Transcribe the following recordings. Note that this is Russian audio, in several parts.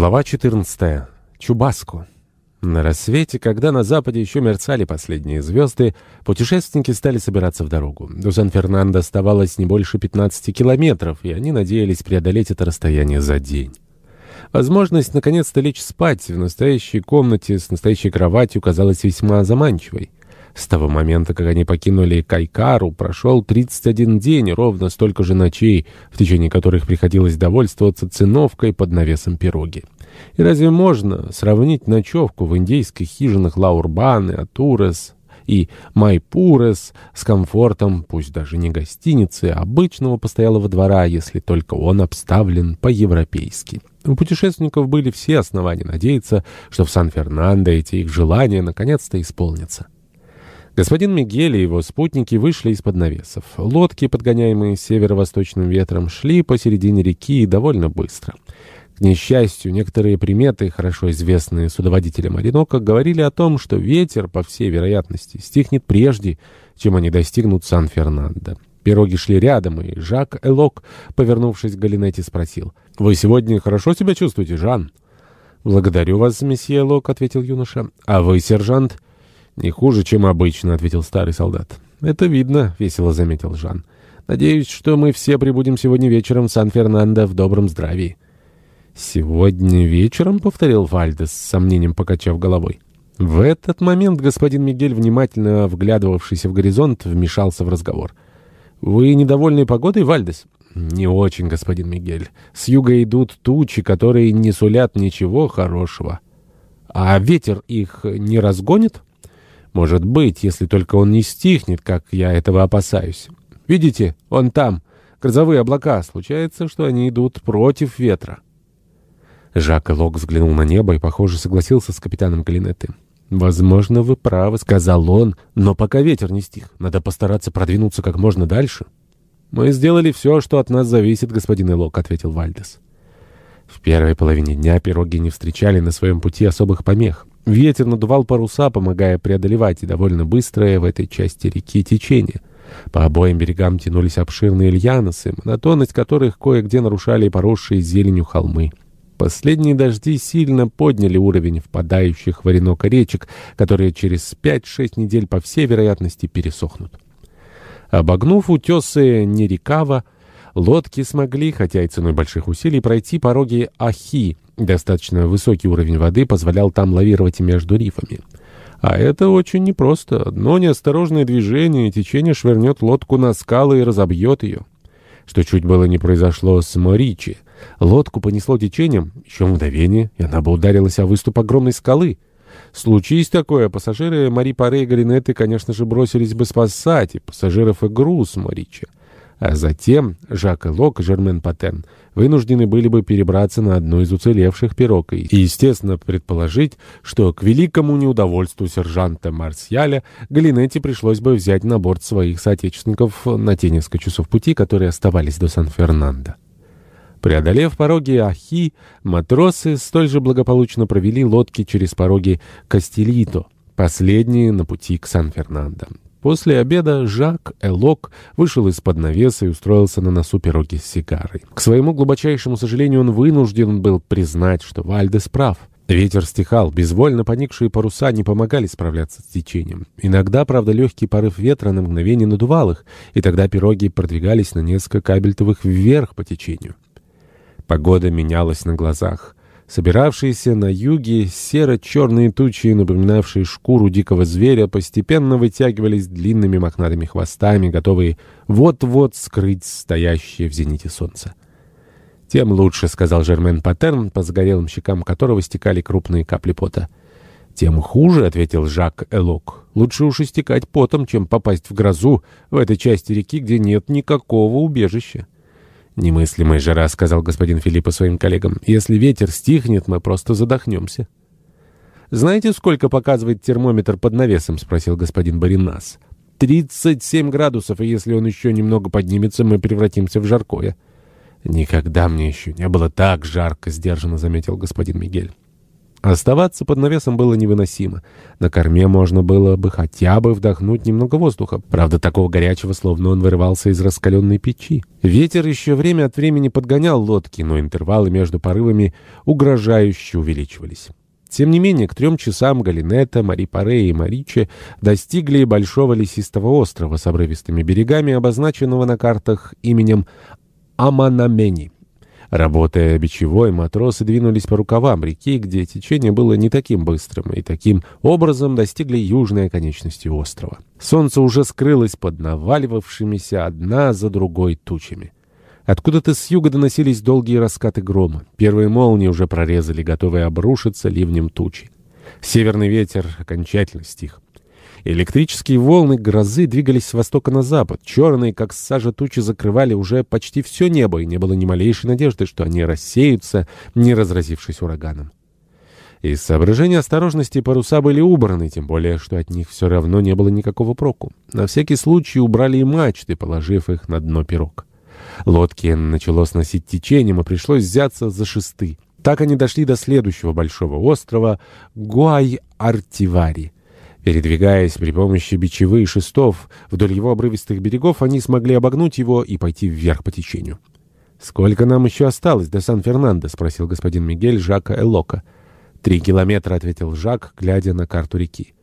Глава 14. Чубаску. На рассвете, когда на западе еще мерцали последние звезды, путешественники стали собираться в дорогу. До Сан-Фернандо оставалось не больше 15 километров, и они надеялись преодолеть это расстояние за день. Возможность наконец-то лечь спать в настоящей комнате с настоящей кроватью казалась весьма заманчивой. С того момента, как они покинули Кайкару, прошел 31 день, ровно столько же ночей, в течение которых приходилось довольствоваться циновкой под навесом пироги. И разве можно сравнить ночевку в индейских хижинах Лаурбаны, Атурес и Майпурес с комфортом, пусть даже не гостиницы, а обычного постоялого двора, если только он обставлен по-европейски? У путешественников были все основания надеяться, что в Сан-Фернандо эти их желания наконец-то исполнятся. Господин Мигель и его спутники вышли из-под навесов. Лодки, подгоняемые северо-восточным ветром, шли посередине реки довольно быстро. К несчастью, некоторые приметы, хорошо известные судоводителям Оренока, говорили о том, что ветер, по всей вероятности, стихнет прежде, чем они достигнут Сан-Фернандо. Пироги шли рядом, и Жак Элок, повернувшись к Галинете, спросил. «Вы сегодня хорошо себя чувствуете, Жан?» «Благодарю вас, месье Элок», — ответил юноша. «А вы, сержант?» «Не хуже, чем обычно», — ответил старый солдат. «Это видно», — весело заметил Жан. «Надеюсь, что мы все прибудем сегодня вечером в Сан-Фернандо в добром здравии». «Сегодня вечером?» — повторил Вальдес, с сомнением покачав головой. В этот момент господин Мигель, внимательно вглядывавшийся в горизонт, вмешался в разговор. «Вы недовольны погодой, Вальдес?» «Не очень, господин Мигель. С юга идут тучи, которые не сулят ничего хорошего». «А ветер их не разгонит?» Может быть, если только он не стихнет, как я этого опасаюсь. Видите, он там, грозовые облака. Случается, что они идут против ветра. Жак Лок взглянул на небо и, похоже, согласился с капитаном Галинетты. «Возможно, вы правы», — сказал он, — «но пока ветер не стих, надо постараться продвинуться как можно дальше». «Мы сделали все, что от нас зависит, господин Элок», — ответил Вальдес. В первой половине дня пироги не встречали на своем пути особых помех. Ветер надувал паруса, помогая преодолевать и довольно быстрое в этой части реки течение. По обоим берегам тянулись обширные льяносы, монотонность которых кое-где нарушали поросшие зеленью холмы. Последние дожди сильно подняли уровень впадающих в Оренока речек, которые через 5-6 недель, по всей вероятности, пересохнут. Обогнув утесы Нерикава, лодки смогли, хотя и ценой больших усилий, пройти пороги Ахи, Достаточно высокий уровень воды позволял там лавировать между рифами. А это очень непросто. Одно неосторожное движение, и течение швырнет лодку на скалы и разобьет ее. Что чуть было не произошло с Моричи. Лодку понесло течением, еще мгновение, и она бы ударилась о выступ огромной скалы. Случись такое, пассажиры Мари Паре и Галинеты, конечно же, бросились бы спасать и пассажиров и груз Моричи. А затем Жак Лок и Жермен Патен вынуждены были бы перебраться на одну из уцелевших пирог и, естественно, предположить, что к великому неудовольствию сержанта Марсьяля Галинетти пришлось бы взять на борт своих соотечественников на те несколько часов пути, которые оставались до Сан-Фернандо. Преодолев пороги Ахи, матросы столь же благополучно провели лодки через пороги Кастелито, последние на пути к Сан-Фернандо. После обеда Жак Элок вышел из-под навеса и устроился на носу пироги с сигарой. К своему глубочайшему сожалению, он вынужден был признать, что Вальдес прав. Ветер стихал, безвольно поникшие паруса не помогали справляться с течением. Иногда, правда, легкий порыв ветра на мгновение надувал их, и тогда пироги продвигались на несколько кабельтовых вверх по течению. Погода менялась на глазах. Собиравшиеся на юге серо-черные тучи, напоминавшие шкуру дикого зверя, постепенно вытягивались длинными мохнатыми хвостами, готовые вот-вот скрыть стоящее в зените солнце. «Тем лучше», — сказал Жермен Паттерн, по загорелым щекам которого стекали крупные капли пота. «Тем хуже», — ответил Жак Элок. «Лучше уж истекать потом, чем попасть в грозу в этой части реки, где нет никакого убежища». «Немыслимая жара», — сказал господин Филиппа своим коллегам. «Если ветер стихнет, мы просто задохнемся». «Знаете, сколько показывает термометр под навесом?» — спросил господин Баринас. «Тридцать семь градусов, и если он еще немного поднимется, мы превратимся в жаркое». «Никогда мне еще не было так жарко», — сдержанно заметил господин Мигель. Оставаться под навесом было невыносимо. На корме можно было бы хотя бы вдохнуть немного воздуха. Правда, такого горячего, словно он вырывался из раскаленной печи. Ветер еще время от времени подгонял лодки, но интервалы между порывами угрожающе увеличивались. Тем не менее, к трем часам Галинета, Мари Паре и Мариче достигли большого лесистого острова с обрывистыми берегами, обозначенного на картах именем Аманамени. Работая бичевой, матросы двинулись по рукавам реки, где течение было не таким быстрым, и таким образом достигли южной оконечности острова. Солнце уже скрылось под наваливавшимися одна за другой тучами. Откуда-то с юга доносились долгие раскаты грома. Первые молнии уже прорезали, готовые обрушиться ливнем тучи. Северный ветер окончательно стих. Электрические волны грозы двигались с востока на запад. Черные, как сажа тучи, закрывали уже почти все небо, и не было ни малейшей надежды, что они рассеются, не разразившись ураганом. Из соображения осторожности паруса были убраны, тем более, что от них все равно не было никакого проку. На всякий случай убрали и мачты, положив их на дно пирог. Лодки начало сносить течением, и пришлось взяться за шесты. Так они дошли до следующего большого острова Гуай-Артивари. Передвигаясь при помощи бичевых шестов вдоль его обрывистых берегов, они смогли обогнуть его и пойти вверх по течению. «Сколько нам еще осталось до Сан-Фернандо?» — спросил господин Мигель Жака Элока. «Три километра», — ответил Жак, глядя на карту реки.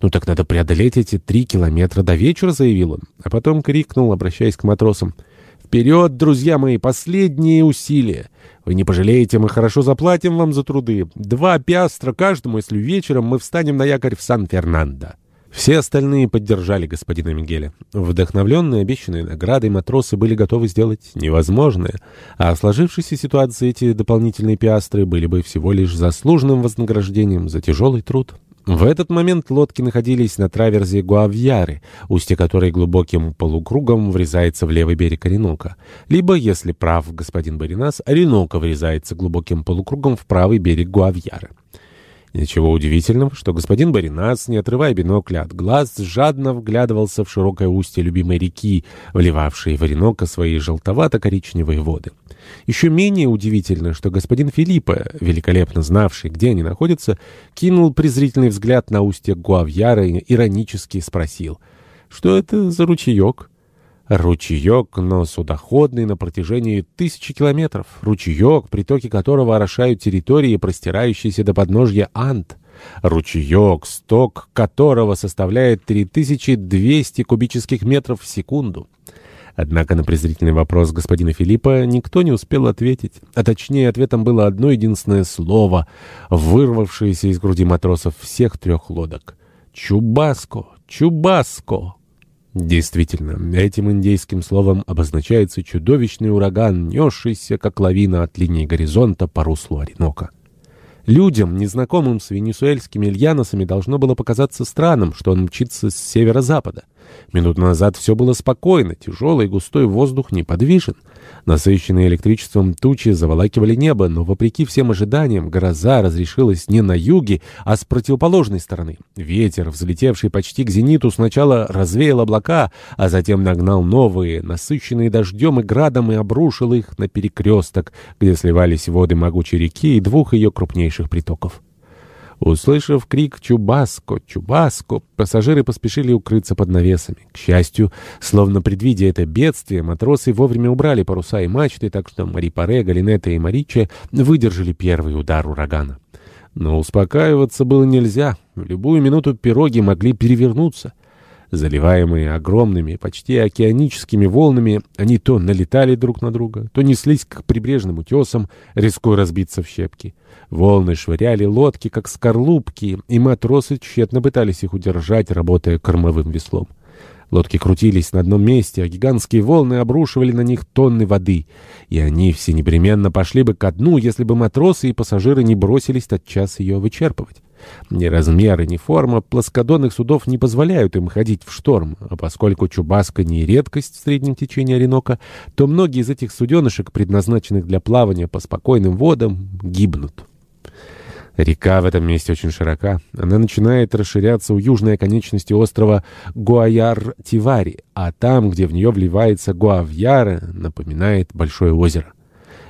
«Ну так надо преодолеть эти три километра до вечера», — заявил он. А потом крикнул, обращаясь к матросам. «Вперед, друзья мои, последние усилия! Вы не пожалеете, мы хорошо заплатим вам за труды. Два пиастра каждому, если вечером мы встанем на якорь в Сан-Фернандо». Все остальные поддержали господина Мигеля. Вдохновленные обещанной наградой матросы были готовы сделать невозможное, а в сложившейся ситуации эти дополнительные пиастры были бы всего лишь заслуженным вознаграждением за тяжелый труд. В этот момент лодки находились на траверзе Гуавьяры, устье которой глубоким полукругом врезается в левый берег Оренока. Либо, если прав господин Баринас, Оренока врезается глубоким полукругом в правый берег Гуавьяры. Ничего удивительного, что господин Баринас, не отрывая бинокля от глаз, жадно вглядывался в широкое устье любимой реки, вливавшей в Оренока свои желтовато-коричневые воды. Еще менее удивительно, что господин Филиппа, великолепно знавший, где они находятся, кинул презрительный взгляд на устье Гуавьяра и иронически спросил, что это за ручеек? Ручеек, но судоходный на протяжении тысячи километров. Ручеек, притоки которого орошают территории, простирающиеся до подножья Анд. Ручеек, сток которого составляет 3200 кубических метров в секунду. Однако на презрительный вопрос господина Филиппа никто не успел ответить. А точнее, ответом было одно единственное слово, вырвавшееся из груди матросов всех трех лодок. «Чубаско! Чубаско!» Действительно, этим индейским словом обозначается чудовищный ураган, несшийся, как лавина от линии горизонта по руслу Оренока. Людям, незнакомым с венесуэльскими ильяносами, должно было показаться странным, что он мчится с северо-запада. Минут назад все было спокойно, тяжелый густой воздух неподвижен. Насыщенные электричеством тучи заволакивали небо, но, вопреки всем ожиданиям, гроза разрешилась не на юге, а с противоположной стороны. Ветер, взлетевший почти к зениту, сначала развеял облака, а затем нагнал новые, насыщенные дождем и градом, и обрушил их на перекресток, где сливались воды могучей реки и двух ее крупнейших притоков. Услышав крик «Чубаско! Чубаско!», пассажиры поспешили укрыться под навесами. К счастью, словно предвидя это бедствие, матросы вовремя убрали паруса и мачты, так что Мари Паре, Галинета и Мариче выдержали первый удар урагана. Но успокаиваться было нельзя. В любую минуту пироги могли перевернуться. Заливаемые огромными, почти океаническими волнами, они то налетали друг на друга, то неслись к прибрежным утесам, рискуя разбиться в щепки. Волны швыряли лодки, как скорлупки, и матросы тщетно пытались их удержать, работая кормовым веслом. Лодки крутились на одном месте, а гигантские волны обрушивали на них тонны воды. И они все непременно пошли бы ко дну, если бы матросы и пассажиры не бросились тотчас ее вычерпывать. Ни размеры, ни форма плоскодонных судов не позволяют им ходить в шторм, а поскольку Чубаска не редкость в среднем течении Оренока, то многие из этих суденышек, предназначенных для плавания по спокойным водам, гибнут. Река в этом месте очень широка. Она начинает расширяться у южной оконечности острова Гуаяр-Тивари, а там, где в нее вливается Гуавьяра, напоминает большое озеро.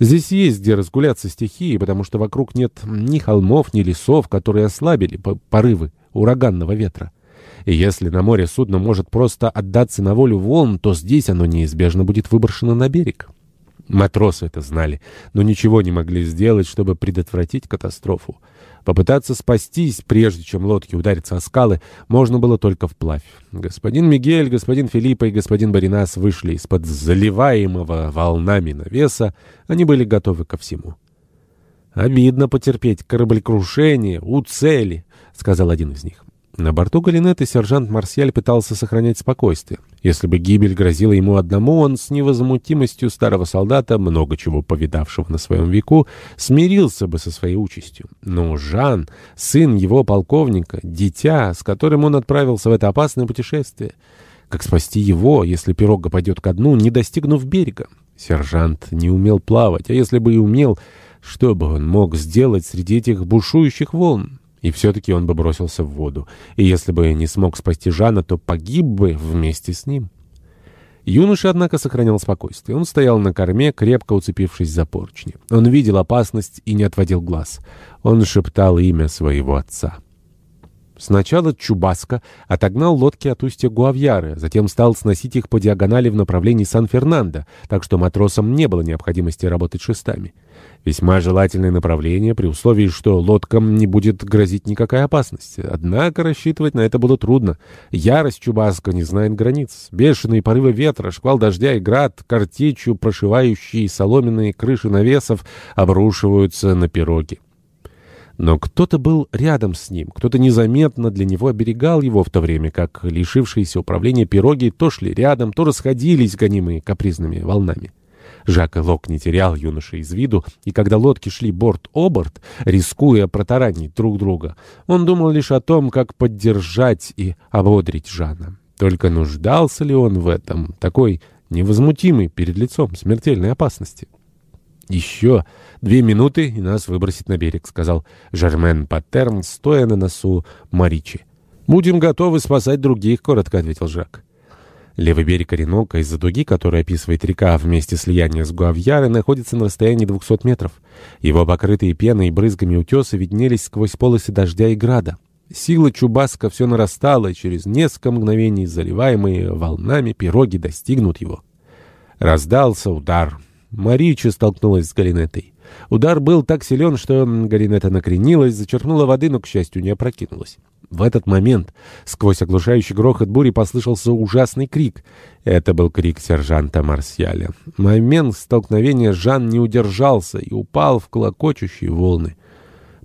Здесь есть где разгуляться стихии, потому что вокруг нет ни холмов, ни лесов, которые ослабили порывы ураганного ветра. И если на море судно может просто отдаться на волю волн, то здесь оно неизбежно будет выброшено на берег. Матросы это знали, но ничего не могли сделать, чтобы предотвратить катастрофу. Попытаться спастись, прежде чем лодки ударятся о скалы, можно было только вплавь. Господин Мигель, господин Филиппа и господин Баринас вышли из-под заливаемого волнами навеса. Они были готовы ко всему. «Обидно потерпеть кораблекрушение у цели», — сказал один из них. На борту Галинеты сержант Марсиаль пытался сохранять спокойствие. Если бы гибель грозила ему одному, он с невозмутимостью старого солдата, много чего повидавшего на своем веку, смирился бы со своей участью. Но Жан, сын его полковника, дитя, с которым он отправился в это опасное путешествие, как спасти его, если пирога пойдет ко дну, не достигнув берега? Сержант не умел плавать, а если бы и умел, что бы он мог сделать среди этих бушующих волн? И все-таки он бы бросился в воду. И если бы не смог спасти Жана, то погиб бы вместе с ним. Юноша, однако, сохранял спокойствие. Он стоял на корме, крепко уцепившись за поручни. Он видел опасность и не отводил глаз. Он шептал имя своего отца. Сначала Чубаска отогнал лодки от устья Гуавьяры, затем стал сносить их по диагонали в направлении Сан-Фернандо, так что матросам не было необходимости работать шестами. Весьма желательное направление, при условии, что лодкам не будет грозить никакая опасность. Однако рассчитывать на это было трудно. Ярость Чубаска не знает границ. Бешеные порывы ветра, шквал дождя и град, картечью прошивающие соломенные крыши навесов обрушиваются на пироги. Но кто-то был рядом с ним, кто-то незаметно для него оберегал его, в то время как лишившиеся управления пироги то шли рядом, то расходились, гонимые капризными волнами. Жак и Лок не терял юноши из виду, и когда лодки шли борт-оборт, рискуя протаранить друг друга, он думал лишь о том, как поддержать и ободрить Жана. Только нуждался ли он в этом, такой невозмутимый перед лицом смертельной опасности? «Еще две минуты, и нас выбросит на берег», — сказал Жермен Паттерн, стоя на носу Маричи. «Будем готовы спасать других», — коротко ответил Жак. Левый берег Оренока из-за дуги, которая описывает река вместе слияния с Гуавьярой, находится на расстоянии 200 метров. Его покрытые пеной и брызгами утесы виднелись сквозь полосы дождя и града. Сила Чубаска все нарастала, и через несколько мгновений, заливаемые волнами, пироги достигнут его. Раздался удар. Марича столкнулась с Галинетой. Удар был так силен, что Галинета накренилась, зачерпнула воды, но, к счастью, не опрокинулась. В этот момент сквозь оглушающий грохот бури послышался ужасный крик. Это был крик сержанта Марсиаля. Момент столкновения Жан не удержался и упал в клокочущие волны.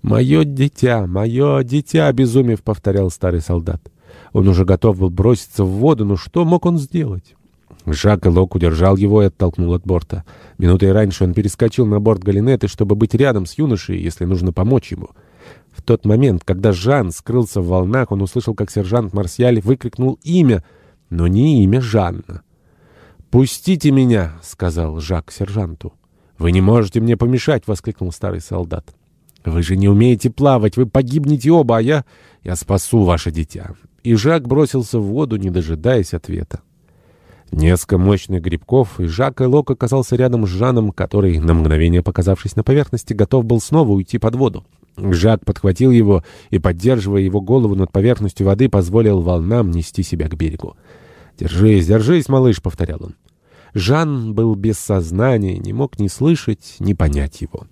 «Мое дитя, мое дитя!» — обезумев повторял старый солдат. Он уже готов был броситься в воду, но что мог он сделать? Жак Лок удержал его и оттолкнул от борта. Минутой раньше он перескочил на борт Галинеты, чтобы быть рядом с юношей, если нужно помочь ему. В тот момент, когда Жан скрылся в волнах, он услышал, как сержант Марсиаль выкрикнул имя, но не имя Жанна. «Пустите меня!» — сказал Жак сержанту. «Вы не можете мне помешать!» — воскликнул старый солдат. «Вы же не умеете плавать, вы погибнете оба, а я... я спасу ваше дитя!» И Жак бросился в воду, не дожидаясь ответа. Несколько мощных грибков, и Жак Элок оказался рядом с Жаном, который, на мгновение показавшись на поверхности, готов был снова уйти под воду. Жак подхватил его и, поддерживая его голову над поверхностью воды, позволил волнам нести себя к берегу. «Держись, держись, малыш», — повторял он. Жан был без сознания, не мог ни слышать, ни понять его.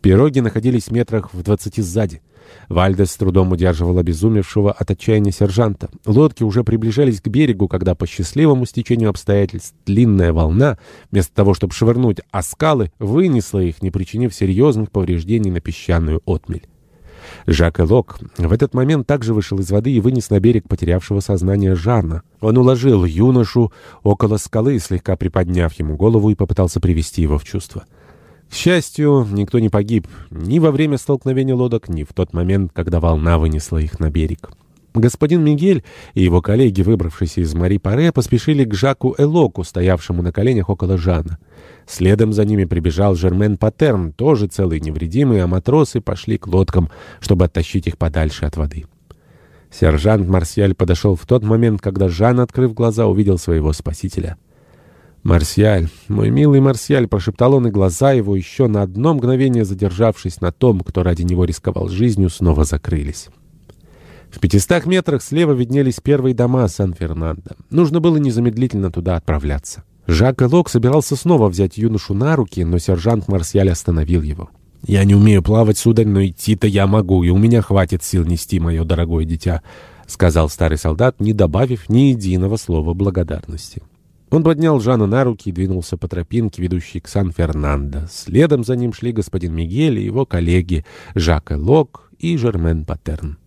Пироги находились в метрах в двадцати сзади. Вальдес с трудом удерживал обезумевшего от отчаяния сержанта. Лодки уже приближались к берегу, когда по счастливому стечению обстоятельств длинная волна, вместо того, чтобы швырнуть о скалы, вынесла их, не причинив серьезных повреждений на песчаную отмель. Жак Элок в этот момент также вышел из воды и вынес на берег потерявшего сознание Жана. Он уложил юношу около скалы, слегка приподняв ему голову и попытался привести его в чувство. К счастью, никто не погиб ни во время столкновения лодок, ни в тот момент, когда волна вынесла их на берег. Господин Мигель и его коллеги, выбравшиеся из Мари-Паре, поспешили к Жаку Элоку, стоявшему на коленях около Жана. Следом за ними прибежал Жермен Патерн, тоже целый невредимый, а матросы пошли к лодкам, чтобы оттащить их подальше от воды. Сержант Марсиаль подошел в тот момент, когда Жан, открыв глаза, увидел своего спасителя. «Марсиаль, мой милый Марсиаль», — прошептал он, и глаза его, еще на одно мгновение задержавшись на том, кто ради него рисковал жизнью, снова закрылись. В пятистах метрах слева виднелись первые дома Сан-Фернандо. Нужно было незамедлительно туда отправляться. Жак Элок собирался снова взять юношу на руки, но сержант Марсиаль остановил его. «Я не умею плавать, сударь, но идти-то я могу, и у меня хватит сил нести мое дорогое дитя», — сказал старый солдат, не добавив ни единого слова благодарности. Он поднял Жана на руки и двинулся по тропинке, ведущей к Сан-Фернандо. Следом за ним шли господин Мигель и его коллеги Жак Элок и Жермен Патерн.